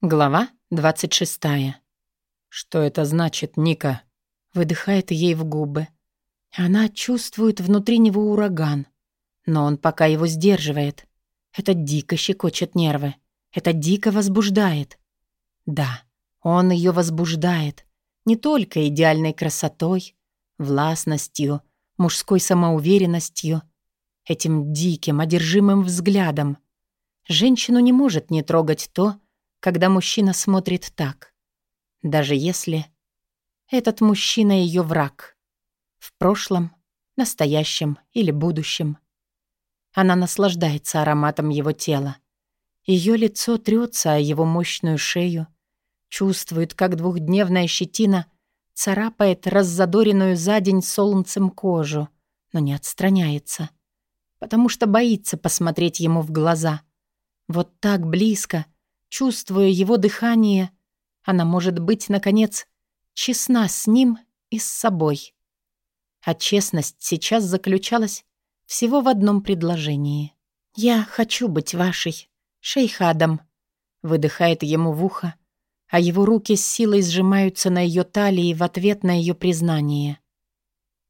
Глава 26. «Что это значит, Ника?» Выдыхает ей в губы. Она чувствует внутри него ураган, но он пока его сдерживает. Это дико щекочет нервы. Это дико возбуждает. Да, он ее возбуждает. Не только идеальной красотой, властностью, мужской самоуверенностью, этим диким, одержимым взглядом. Женщину не может не трогать то, когда мужчина смотрит так. Даже если этот мужчина ее враг. В прошлом, настоящем или будущем. Она наслаждается ароматом его тела. Ее лицо трется о его мощную шею, чувствует, как двухдневная щетина царапает раззадоренную за день солнцем кожу, но не отстраняется, потому что боится посмотреть ему в глаза. Вот так близко — Чувствуя его дыхание, она может быть, наконец, честна с ним и с собой. А честность сейчас заключалась всего в одном предложении. «Я хочу быть вашей, шейхадом», — выдыхает ему в ухо, а его руки с силой сжимаются на ее талии в ответ на ее признание.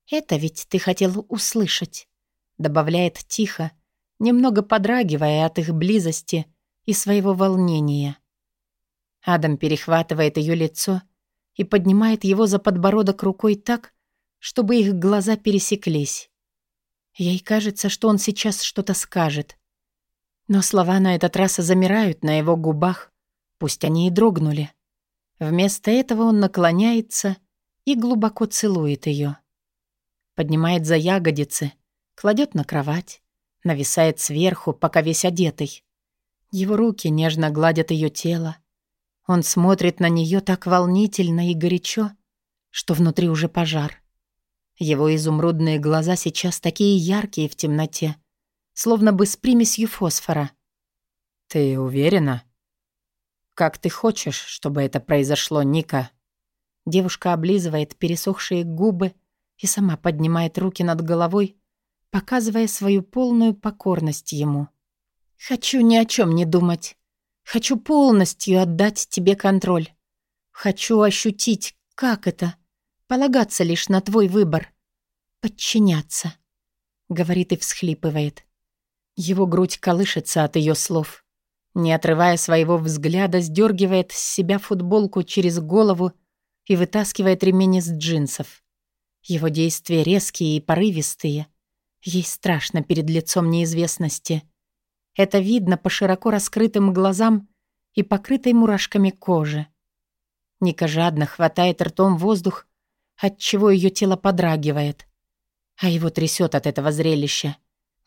«Это ведь ты хотел услышать», — добавляет тихо, немного подрагивая от их близости — и своего волнения. Адам перехватывает ее лицо и поднимает его за подбородок рукой так, чтобы их глаза пересеклись. Ей кажется, что он сейчас что-то скажет. Но слова на этот раз замирают на его губах, пусть они и дрогнули. Вместо этого он наклоняется и глубоко целует ее. Поднимает за ягодицы, кладет на кровать, нависает сверху, пока весь одетый. Его руки нежно гладят ее тело. Он смотрит на нее так волнительно и горячо, что внутри уже пожар. Его изумрудные глаза сейчас такие яркие в темноте, словно бы с примесью фосфора. «Ты уверена?» «Как ты хочешь, чтобы это произошло, Ника?» Девушка облизывает пересохшие губы и сама поднимает руки над головой, показывая свою полную покорность ему. Хочу ни о чем не думать. Хочу полностью отдать тебе контроль. Хочу ощутить, как это — полагаться лишь на твой выбор. Подчиняться, — говорит и всхлипывает. Его грудь колышется от ее слов. Не отрывая своего взгляда, сдергивает с себя футболку через голову и вытаскивает ремень из джинсов. Его действия резкие и порывистые. Ей страшно перед лицом неизвестности — это видно по широко раскрытым глазам и покрытой мурашками кожи. Ника жадно хватает ртом воздух, отчего ее тело подрагивает. А его трясет от этого зрелища.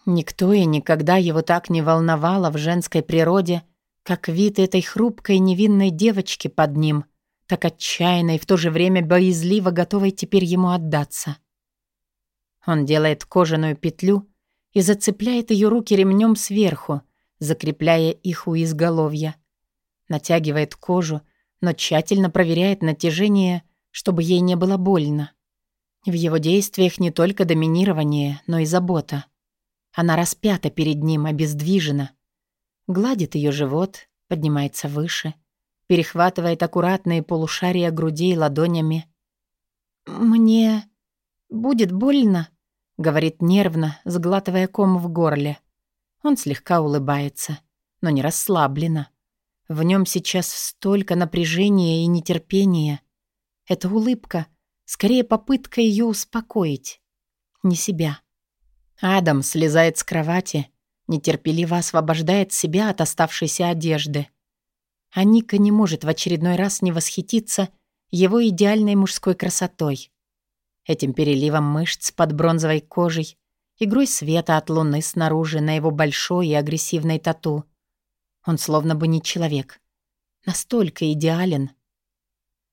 Никто и никогда его так не волновало в женской природе, как вид этой хрупкой невинной девочки под ним, так отчаянно и в то же время боязливо готовой теперь ему отдаться. Он делает кожаную петлю и зацепляет ее руки ремнем сверху, закрепляя их у изголовья. Натягивает кожу, но тщательно проверяет натяжение, чтобы ей не было больно. В его действиях не только доминирование, но и забота. Она распята перед ним, обездвижена. Гладит ее живот, поднимается выше, перехватывает аккуратные полушария грудей ладонями. «Мне будет больно?» Говорит нервно, сглатывая ком в горле. Он слегка улыбается, но не расслабленно. В нем сейчас столько напряжения и нетерпения. Эта улыбка — скорее попытка ее успокоить. Не себя. Адам слезает с кровати, нетерпеливо освобождает себя от оставшейся одежды. А Ника не может в очередной раз не восхититься его идеальной мужской красотой этим переливом мышц под бронзовой кожей, игрой света от луны снаружи на его большой и агрессивной тату. Он словно бы не человек. Настолько идеален.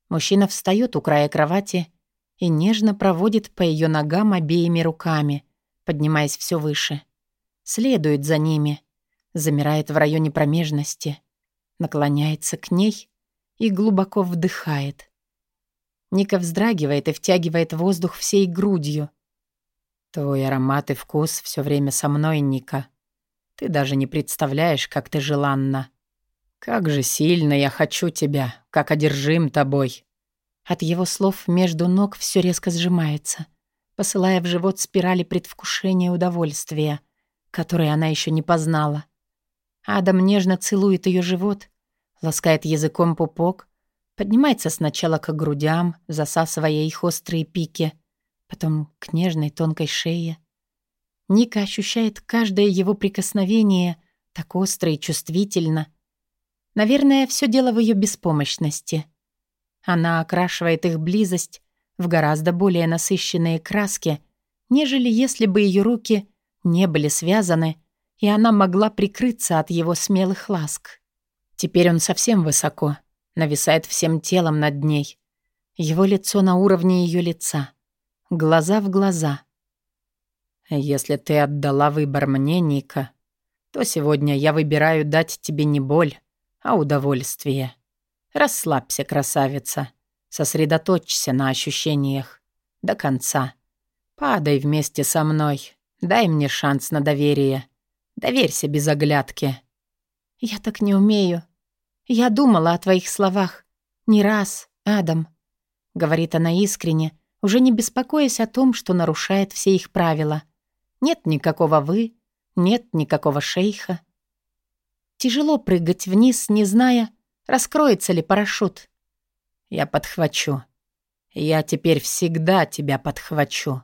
Мужчина встает у края кровати и нежно проводит по ее ногам обеими руками, поднимаясь все выше. Следует за ними, замирает в районе промежности, наклоняется к ней и глубоко вдыхает. Ника вздрагивает и втягивает воздух всей грудью. «Твой аромат и вкус все время со мной, Ника. Ты даже не представляешь, как ты желанна». Как же сильно я хочу тебя, как одержим тобой. От его слов между ног все резко сжимается, посылая в живот спирали предвкушения удовольствия, которые она еще не познала. Адам нежно целует ее живот, ласкает языком пупок, поднимается сначала к грудям, засасывая их острые пики, потом к нежной тонкой шее. Ника ощущает каждое его прикосновение так остро и чувствительно — Наверное, все дело в ее беспомощности. Она окрашивает их близость в гораздо более насыщенные краски, нежели если бы ее руки не были связаны, и она могла прикрыться от его смелых ласк. Теперь он совсем высоко, нависает всем телом над ней. Его лицо на уровне ее лица. Глаза в глаза. «Если ты отдала выбор мне, Ника, то сегодня я выбираю дать тебе не боль, а удовольствие. Расслабься, красавица. Сосредоточься на ощущениях. До конца. Падай вместе со мной. Дай мне шанс на доверие. Доверься без оглядки. Я так не умею. Я думала о твоих словах. Не раз, Адам. Говорит она искренне, уже не беспокоясь о том, что нарушает все их правила. Нет никакого «вы», нет никакого шейха. Тяжело прыгать вниз, не зная, раскроется ли парашют. Я подхвачу. Я теперь всегда тебя подхвачу.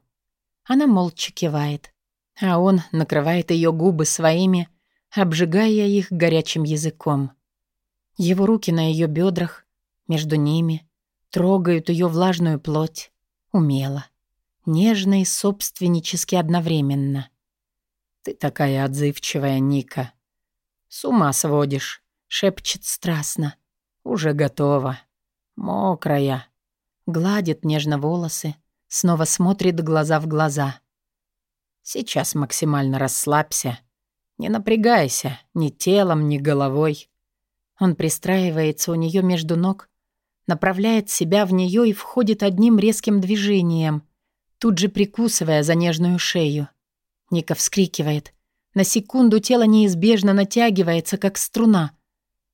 Она молча кивает, а он накрывает ее губы своими, обжигая их горячим языком. Его руки на ее бедрах, между ними, трогают ее влажную плоть, умело, нежно и собственнически одновременно. «Ты такая отзывчивая, Ника», «С ума сводишь», — шепчет страстно. «Уже готова. Мокрая». Гладит нежно волосы, снова смотрит глаза в глаза. «Сейчас максимально расслабься. Не напрягайся ни телом, ни головой». Он пристраивается у нее между ног, направляет себя в нее и входит одним резким движением, тут же прикусывая за нежную шею. Ника вскрикивает, на секунду тело неизбежно натягивается, как струна.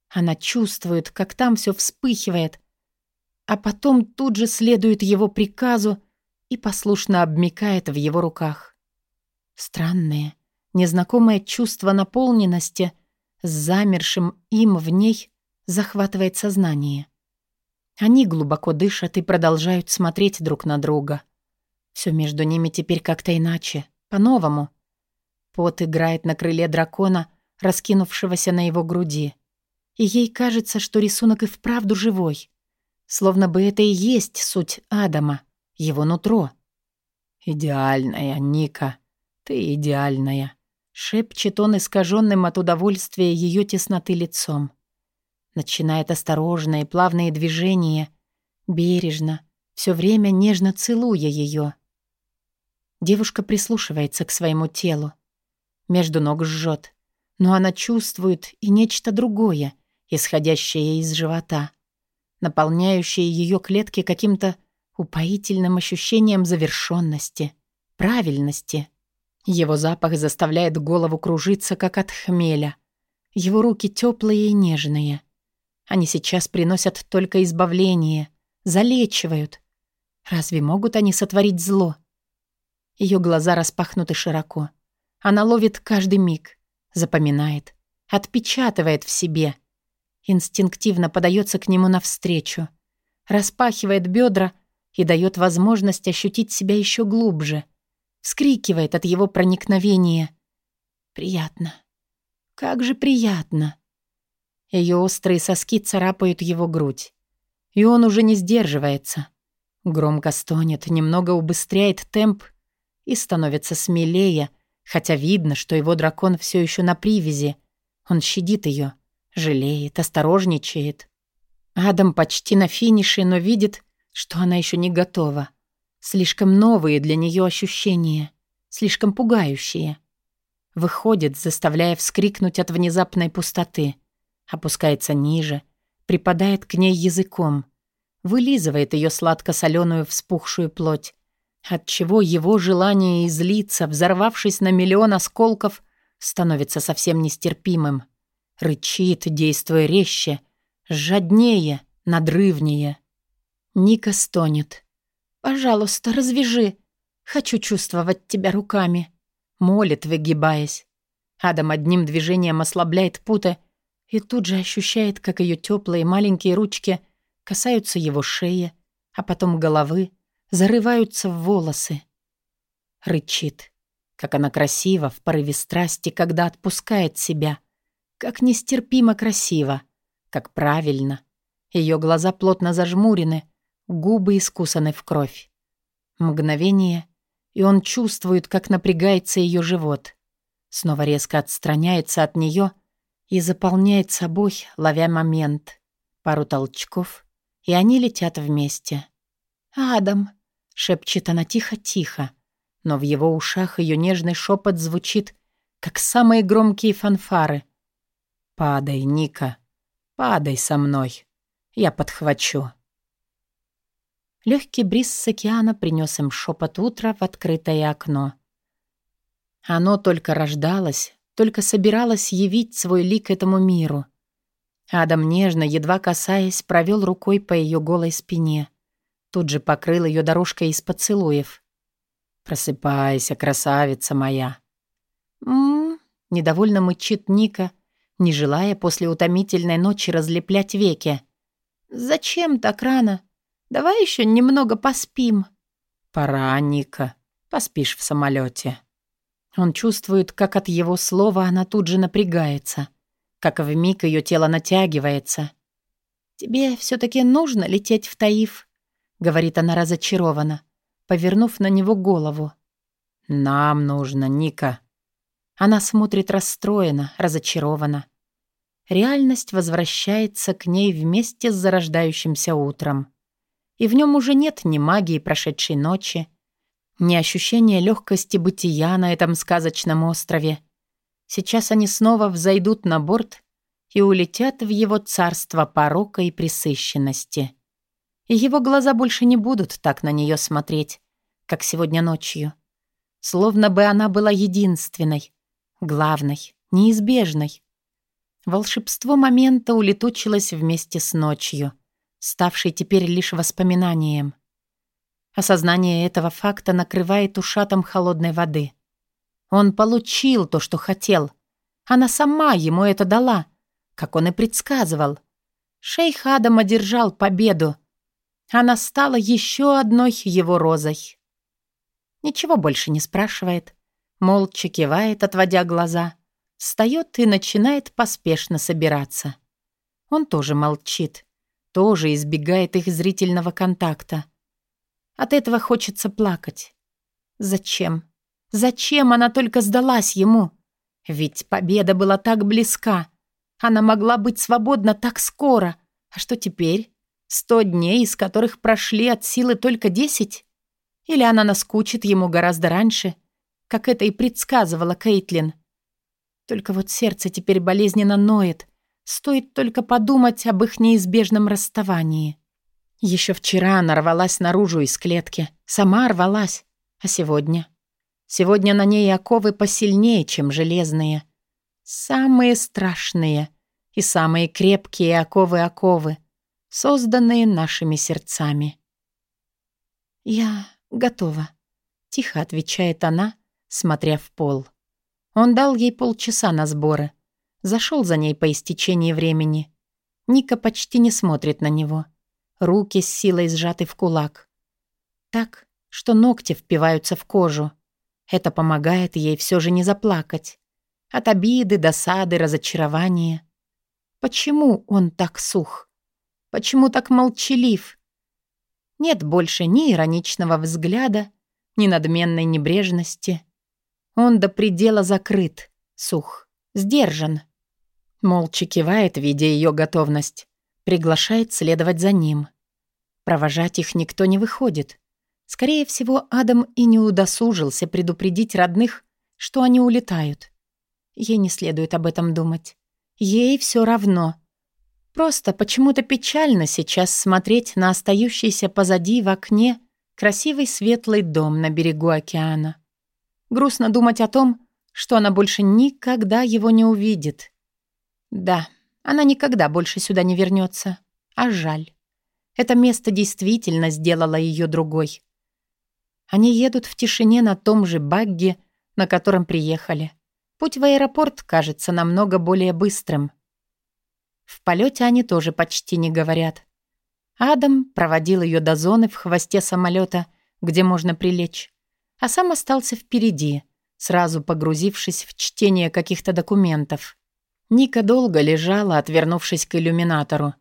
Она чувствует, как там все вспыхивает, а потом тут же следует его приказу и послушно обмикает в его руках. Странное, незнакомое чувство наполненности с замершим им в ней захватывает сознание. Они глубоко дышат и продолжают смотреть друг на друга. Все между ними теперь как-то иначе, по-новому — Пот играет на крыле дракона, раскинувшегося на его груди. И ей кажется, что рисунок и вправду живой. Словно бы это и есть суть Адама, его нутро. «Идеальная, Ника, ты идеальная», — шепчет он искаженным от удовольствия ее тесноты лицом. Начинает осторожные плавные движения, бережно, все время нежно целуя ее. Девушка прислушивается к своему телу. Между ног жжет. Но она чувствует и нечто другое, исходящее из живота, наполняющее ее клетки каким-то упоительным ощущением завершенности, правильности. Его запах заставляет голову кружиться, как от хмеля. Его руки теплые и нежные. Они сейчас приносят только избавление, залечивают. Разве могут они сотворить зло? Ее глаза распахнуты широко. Она ловит каждый миг, запоминает, отпечатывает в себе. Инстинктивно подается к нему навстречу, распахивает бедра и дает возможность ощутить себя еще глубже. Вскрикивает от его проникновения. Приятно. Как же приятно. Ее острые соски царапают его грудь. И он уже не сдерживается. Громко стонет, немного убыстряет темп и становится смелее, Хотя видно, что его дракон все еще на привязи. Он щадит ее, жалеет, осторожничает. Адам почти на финише, но видит, что она еще не готова. Слишком новые для нее ощущения, слишком пугающие. Выходит, заставляя вскрикнуть от внезапной пустоты. Опускается ниже, припадает к ней языком, вылизывает ее сладко-соленую вспухшую плоть, Отчего его желание излиться, взорвавшись на миллион осколков, становится совсем нестерпимым. Рычит, действуя резче, жаднее, надрывнее. Ника стонет. «Пожалуйста, развяжи. Хочу чувствовать тебя руками». Молит, выгибаясь. Адам одним движением ослабляет путы и тут же ощущает, как ее теплые маленькие ручки касаются его шеи, а потом головы, зарываются в волосы. Рычит. Как она красива в порыве страсти, когда отпускает себя. Как нестерпимо красиво. Как правильно. Ее глаза плотно зажмурены, губы искусаны в кровь. Мгновение, и он чувствует, как напрягается ее живот. Снова резко отстраняется от нее и заполняет собой, ловя момент. Пару толчков, и они летят вместе. «Адам!» — шепчет она тихо-тихо, но в его ушах ее нежный шепот звучит, как самые громкие фанфары. «Падай, Ника, падай со мной, я подхвачу». Легкий бриз с океана принес им шепот утра в открытое окно. Оно только рождалось, только собиралось явить свой лик этому миру. Адам нежно, едва касаясь, провел рукой по ее голой спине. Тут же покрыл ее дорожкой из поцелуев. «Просыпайся, красавица моя!» «М-м-м», недовольно мычит Ника, не желая после утомительной ночи разлеплять веки. «Зачем так рано? Давай еще немного поспим». «Пора, Ника. Поспишь в самолете. Он чувствует, как от его слова она тут же напрягается, как вмиг ее тело натягивается. «Тебе все таки нужно лететь в Таиф», — говорит она разочарованно повернув на него голову. «Нам нужно, Ника». Она смотрит расстроена, разочарована. Реальность возвращается к ней вместе с зарождающимся утром. И в нем уже нет ни магии прошедшей ночи, ни ощущения легкости бытия на этом сказочном острове. Сейчас они снова взойдут на борт и улетят в его царство порока и пресыщенности и его глаза больше не будут так на нее смотреть, как сегодня ночью. Словно бы она была единственной, главной, неизбежной. Волшебство момента улетучилось вместе с ночью, ставшей теперь лишь воспоминанием. Осознание этого факта накрывает ушатом холодной воды. Он получил то, что хотел. Она сама ему это дала, как он и предсказывал. Шейх Адам одержал победу, она стала еще одной его розой. Ничего больше не спрашивает, молча кивает, отводя глаза, встает и начинает поспешно собираться. Он тоже молчит, тоже избегает их зрительного контакта. От этого хочется плакать. Зачем? Зачем она только сдалась ему? Ведь победа была так близка. Она могла быть свободна так скоро. А что теперь? Сто дней, из которых прошли от силы только десять? Или она наскучит ему гораздо раньше, как это и предсказывала Кейтлин? Только вот сердце теперь болезненно ноет. Стоит только подумать об их неизбежном расставании. Еще вчера она рвалась наружу из клетки. Сама рвалась. А сегодня? Сегодня на ней оковы посильнее, чем железные. Самые страшные и самые крепкие оковы-оковы — созданные нашими сердцами. «Я готова», — тихо отвечает она, смотря в пол. Он дал ей полчаса на сборы. Зашел за ней по истечении времени. Ника почти не смотрит на него. Руки с силой сжаты в кулак. Так, что ногти впиваются в кожу. Это помогает ей все же не заплакать. От обиды, досады, разочарования. Почему он так сух? Почему так молчалив? Нет больше ни ироничного взгляда, ни надменной небрежности. Он до предела закрыт, сух, сдержан. Молча кивает, видя ее готовность. Приглашает следовать за ним. Провожать их никто не выходит. Скорее всего, Адам и не удосужился предупредить родных, что они улетают. Ей не следует об этом думать. Ей все равно. Просто почему-то печально сейчас смотреть на остающийся позади в окне красивый светлый дом на берегу океана. Грустно думать о том, что она больше никогда его не увидит. Да, она никогда больше сюда не вернется. А жаль. Это место действительно сделало ее другой. Они едут в тишине на том же багге, на котором приехали. Путь в аэропорт кажется намного более быстрым. В полете они тоже почти не говорят. Адам проводил ее до зоны в хвосте самолета, где можно прилечь, а сам остался впереди, сразу погрузившись в чтение каких-то документов. Ника долго лежала, отвернувшись к иллюминатору.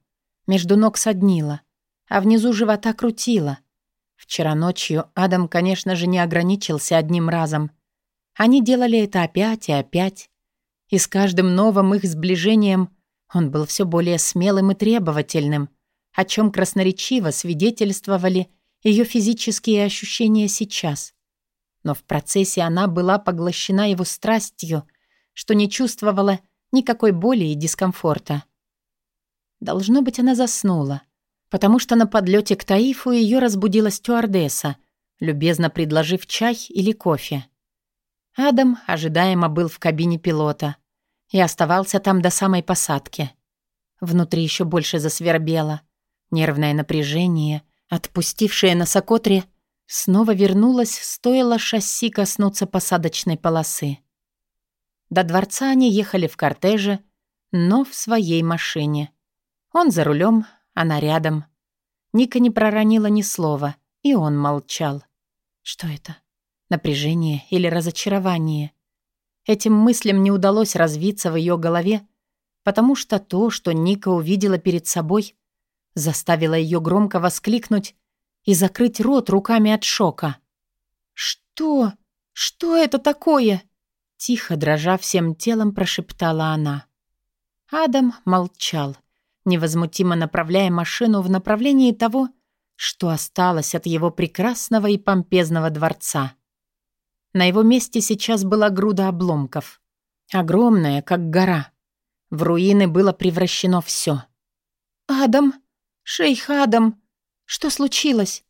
Между ног соднила, а внизу живота крутила. Вчера ночью Адам, конечно же, не ограничился одним разом. Они делали это опять и опять. И с каждым новым их сближением он был все более смелым и требовательным, о чем красноречиво свидетельствовали ее физические ощущения сейчас. Но в процессе она была поглощена его страстью, что не чувствовала никакой боли и дискомфорта. Должно быть, она заснула, потому что на подлете к Таифу ее разбудила стюардесса, любезно предложив чай или кофе. Адам ожидаемо был в кабине пилота — и оставался там до самой посадки. Внутри еще больше засвербело. Нервное напряжение, отпустившее на Сокотре, снова вернулось, стоило шасси коснуться посадочной полосы. До дворца они ехали в кортеже, но в своей машине. Он за рулем, она рядом. Ника не проронила ни слова, и он молчал. Что это? Напряжение или разочарование? Этим мыслям не удалось развиться в ее голове, потому что то, что Ника увидела перед собой, заставило ее громко воскликнуть и закрыть рот руками от шока. «Что? Что это такое?» Тихо, дрожа всем телом, прошептала она. Адам молчал, невозмутимо направляя машину в направлении того, что осталось от его прекрасного и помпезного дворца. На его месте сейчас была груда обломков. Огромная, как гора. В руины было превращено все. «Адам! Шейх Адам! Что случилось?»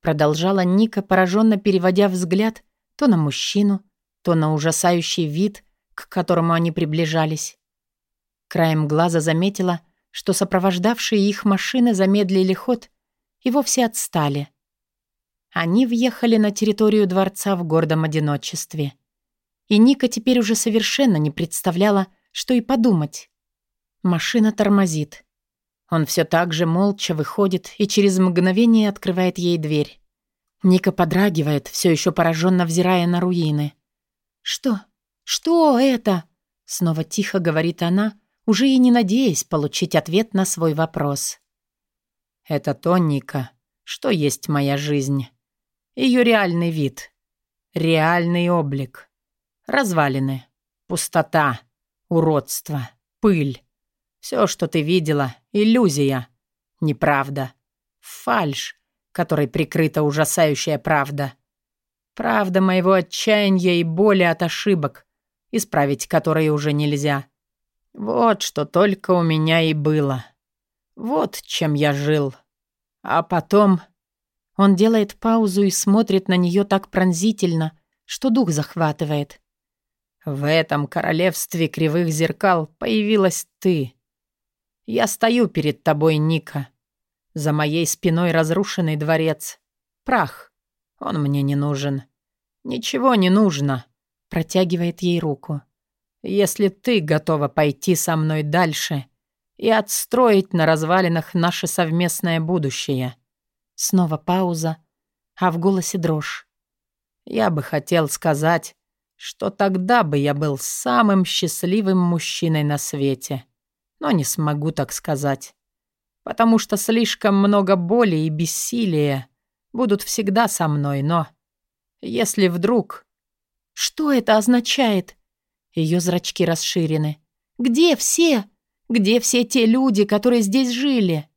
Продолжала Ника, пораженно переводя взгляд то на мужчину, то на ужасающий вид, к которому они приближались. Краем глаза заметила, что сопровождавшие их машины замедлили ход и вовсе отстали. Они въехали на территорию дворца в гордом одиночестве. И Ника теперь уже совершенно не представляла, что и подумать. Машина тормозит. Он все так же молча выходит и через мгновение открывает ей дверь. Ника подрагивает, все еще пораженно взирая на руины. «Что? Что это?» Снова тихо говорит она, уже и не надеясь получить ответ на свой вопрос. «Это то, Ника, что есть моя жизнь». Ее реальный вид. Реальный облик. Развалины. Пустота. Уродство. Пыль. Все, что ты видела, иллюзия. Неправда. Фальшь, которой прикрыта ужасающая правда. Правда моего отчаяния и боли от ошибок, исправить которые уже нельзя. Вот что только у меня и было. Вот чем я жил. А потом он делает паузу и смотрит на нее так пронзительно, что дух захватывает. В этом королевстве кривых зеркал появилась ты. Я стою перед тобой, Ника. За моей спиной разрушенный дворец. Прах. Он мне не нужен. Ничего не нужно. Протягивает ей руку. Если ты готова пойти со мной дальше и отстроить на развалинах наше совместное будущее. Снова пауза, а в голосе дрожь. Я бы хотел сказать, что тогда бы я был самым счастливым мужчиной на свете. Но не смогу так сказать. Потому что слишком много боли и бессилия будут всегда со мной, но... Если вдруг... Что это означает? Ее зрачки расширены. Где все? Где все те люди, которые здесь жили?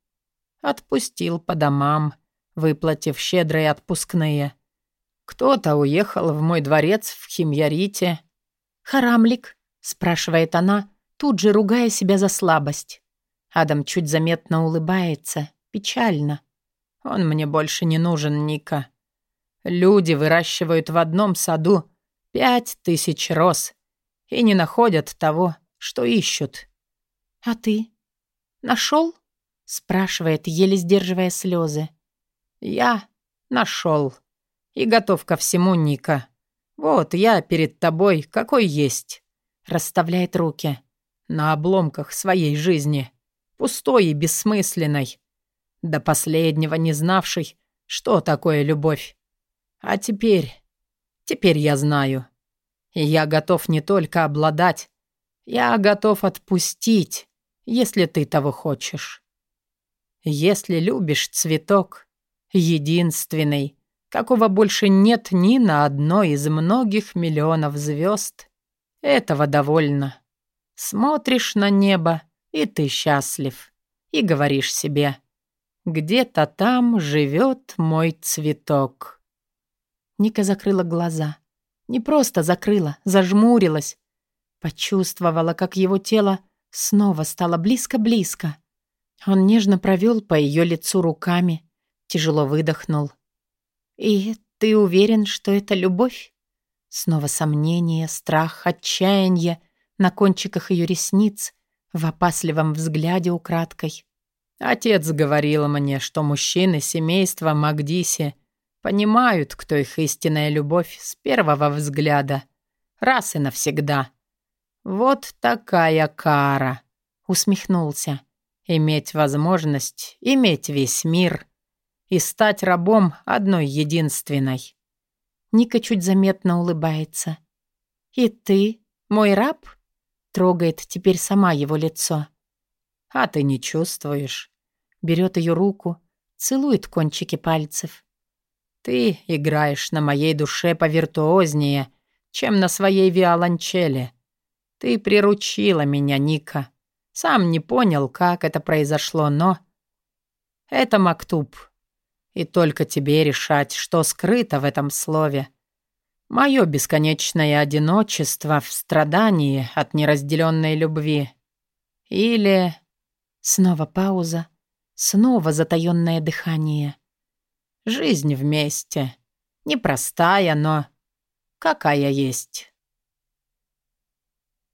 Отпустил по домам выплатив щедрые отпускные. Кто-то уехал в мой дворец в Химьярите. «Харамлик?» — спрашивает она, тут же ругая себя за слабость. Адам чуть заметно улыбается, печально. «Он мне больше не нужен, Ника. Люди выращивают в одном саду пять тысяч роз и не находят того, что ищут. «А ты? Нашел? спрашивает, еле сдерживая слезы. «Я нашел и готов ко всему, Ника. Вот я перед тобой, какой есть», — расставляет руки. «На обломках своей жизни, пустой и бессмысленной, до последнего не знавший, что такое любовь. А теперь, теперь я знаю. Я готов не только обладать, я готов отпустить, если ты того хочешь. Если любишь цветок, единственный, какого больше нет ни на одной из многих миллионов звезд, этого довольно. Смотришь на небо, и ты счастлив, и говоришь себе, где-то там живет мой цветок. Ника закрыла глаза. Не просто закрыла, зажмурилась. Почувствовала, как его тело снова стало близко-близко. Он нежно провел по ее лицу руками, тяжело выдохнул. «И ты уверен, что это любовь?» Снова сомнение, страх, отчаяние на кончиках ее ресниц, в опасливом взгляде украдкой. Отец говорил мне, что мужчины семейства Магдиси понимают, кто их истинная любовь с первого взгляда, раз и навсегда. Вот такая кара, усмехнулся. Иметь возможность иметь весь мир и стать рабом одной единственной. Ника чуть заметно улыбается. «И ты, мой раб?» Трогает теперь сама его лицо. «А ты не чувствуешь?» Берет ее руку, целует кончики пальцев. «Ты играешь на моей душе повиртуознее, чем на своей виолончели. Ты приручила меня, Ника. Сам не понял, как это произошло, но... Это Мактуб. И только тебе решать, что скрыто в этом слове. Мое бесконечное одиночество в страдании от неразделенной любви. Или... Снова пауза, снова затаённое дыхание. Жизнь вместе. Непростая, но какая есть.